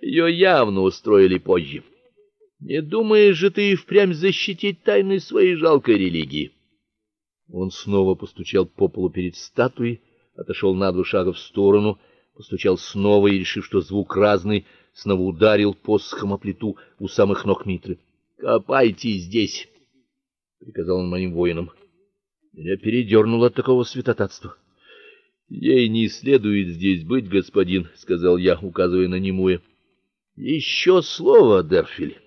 Ее явно устроили позже. Не думаешь же ты впрямь защитить тайны своей жалкой религии? Он снова постучал по полу перед статуей, отошел на два шага в сторону, постучал снова и, решив, что звук разный, снова ударил посохом о плиту у самых ног Митры. "Копайте здесь", приказал он моим воинам. Меня передернуло от такого святотатства. Ей не следует здесь быть, господин, сказал я, указывая на Немуя. Еще слово, Дерфиль.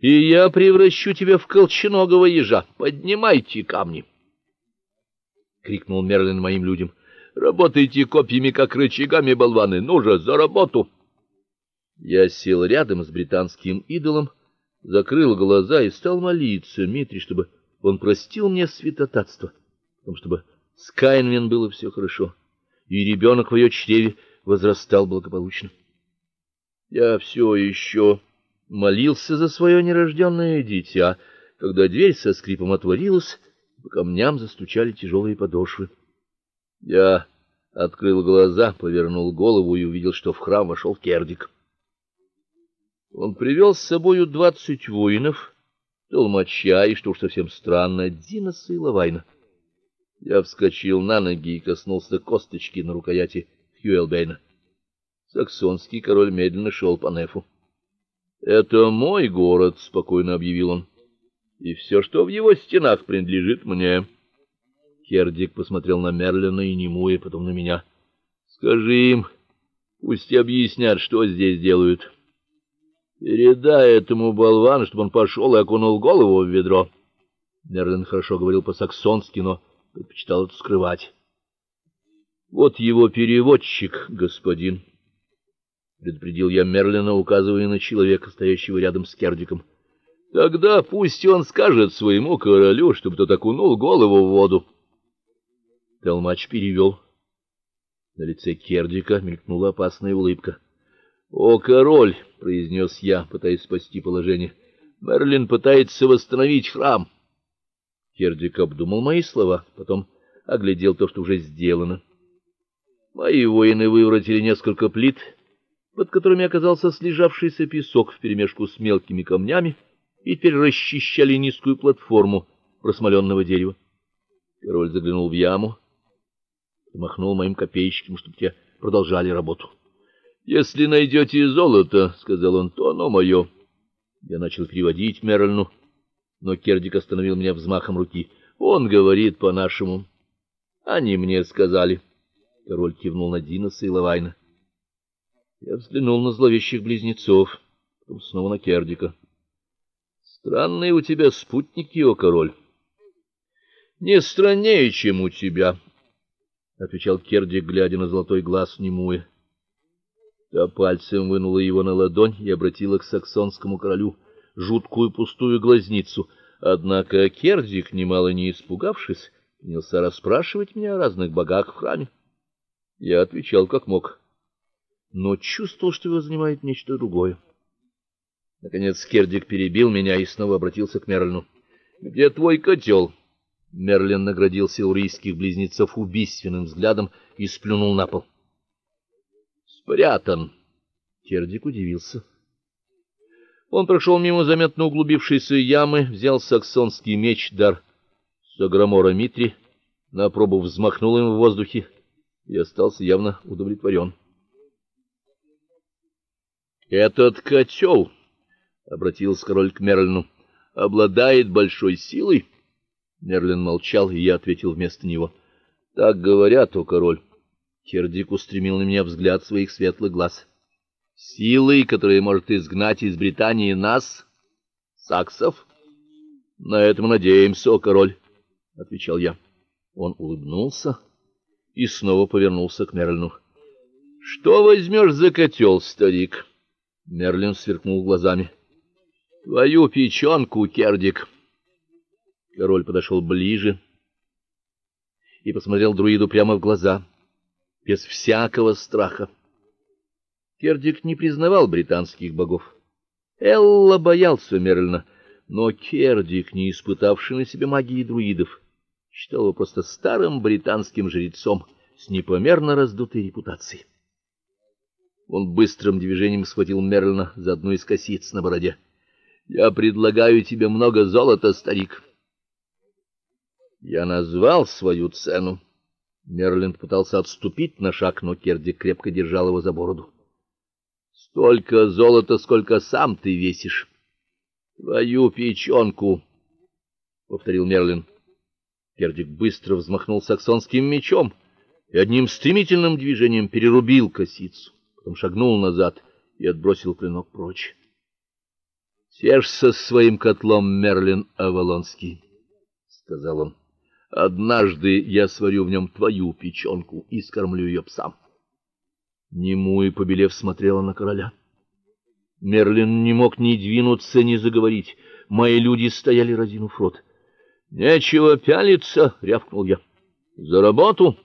И я превращу тебя в колченогого ежа. Поднимайте камни крикнул Мерлин моим людям. Работайте копьями как рычагами, болваны, ну же, за работу. Я сел рядом с британским идолом, закрыл глаза и стал молиться Митри, чтобы он простил мне святотатство, потому чтобы с Каинвин было все хорошо, и ребенок в ее чреве возрастал благополучно. Я все еще молился за свое нерожденное дитя, когда дверь со скрипом отворилась, по камням застучали тяжелые подошвы. Я открыл глаза, повернул голову и увидел, что в храм вошел Кердик. Он привел с собою двадцать воинов, толмача и, что уж совсем странно, Диноса и Лавайна. Я вскочил на ноги и коснулся косточки на рукояти Хьюэлбейна. Саксонский король медленно шел по нефу. "Это мой город", спокойно объявил он и все, что в его стенах, принадлежит мне. Кердик посмотрел на Мерлина и Немуя, потом на меня. Скажи им, пусть объяснят, что здесь делают. Передай этому болвану, чтобы он пошел и окунул голову в ведро. Мерлин хорошо говорил по-саксонски, но предпочитал это скрывать. Вот его переводчик, господин, предупредил я Мерлина, указывая на человека, стоящего рядом с Кердиком. Тогда пусть он скажет своему королю, чтобы тот окунул голову в воду. Толмач перевел. На лице Кердика мелькнула опасная улыбка. "О, король", произнес я, пытаясь спасти положение. "Мерлин пытается восстановить храм". Кердик обдумал мои слова, потом оглядел то, что уже сделано. Мои воины выворотили несколько плит, под которыми оказался слежавшийся песок вперемешку с мелкими камнями и теперь расчищали низкую платформу просмоленного дерева. Король заглянул в яму, махнул моим копейщикам, чтобы те продолжали работу. Если найдете золото, сказал он, то оно мое». Я начал переводить Мерлину, но Кердик остановил меня взмахом руки. Он говорит по-нашему. Они мне сказали. Король кивнул на Диноса и Лавайна. Я взглянул на зловещих близнецов, потом снова на Кердика. Странные у тебя спутники, о король. Не страннее, чем у тебя, отвечал Кердик, глядя на золотой глаз Немуя. Та пальцем вынула его на ладонь и обратила к саксонскому королю жуткую пустую глазницу. Однако Кердик, немало не испугавшись, принялся расспрашивать меня о разных богах в храме. Я отвечал как мог, но чувствовал, что его занимает нечто другое. Наконец Кердик перебил меня и снова обратился к Мерлину. Где твой котел?» Мерлин наградил силурийских близнецов убийственным взглядом и сплюнул на пол. Спрятан. Кердик удивился. Он прошел мимо заметно углубившейся ямы, взял саксонский меч дар Саграмора Митри, на пробу взмахнул им в воздухе и остался явно удовлетворен. Этот котел обратился король к Мерлину. Обладает большой силой. Мерлин молчал, и я ответил вместо него: "Так говорят, о король". Кердик устремил на меня взгляд своих светлых глаз. "Силой, которая может изгнать из Британии нас, саксов? На это мы надеемся, о король", отвечал я. Он улыбнулся и снова повернулся к Мерлину. "Что возьмешь за котел, старик?" Мерлин сверкнул глазами. Твою печёнку, Кердик. Король подошел ближе и посмотрел друиду прямо в глаза, без всякого страха. Кердик не признавал британских богов. Элла боялся Мерлина, но Кердик, не испытавший на себе магии друидов, считал его просто старым британским жрецом с непомерно раздутой репутацией. Он быстрым движением схватил Мерлина за одну из косиц на бороде. Я предлагаю тебе много золота, старик. Я назвал свою цену. Мерлин пытался отступить на шаг, но Керди крепко держал его за бороду. Столько золота, сколько сам ты весишь. Твою печенку, повторил Мерлин. Кердик быстро взмахнул саксонским мечом и одним стремительным движением перерубил косицу, потом шагнул назад и отбросил клинок прочь. "Сешь своим котлом, Мерлин Авалонский", сказал он. "Однажды я сварю в нем твою печенку и скормлю ее псам". Нему и побелев смотрела на короля. Мерлин не мог ни двинуться, ни заговорить. Мои люди стояли разинув рот. "Нечего пялиться", рявкнул я. "За работу!"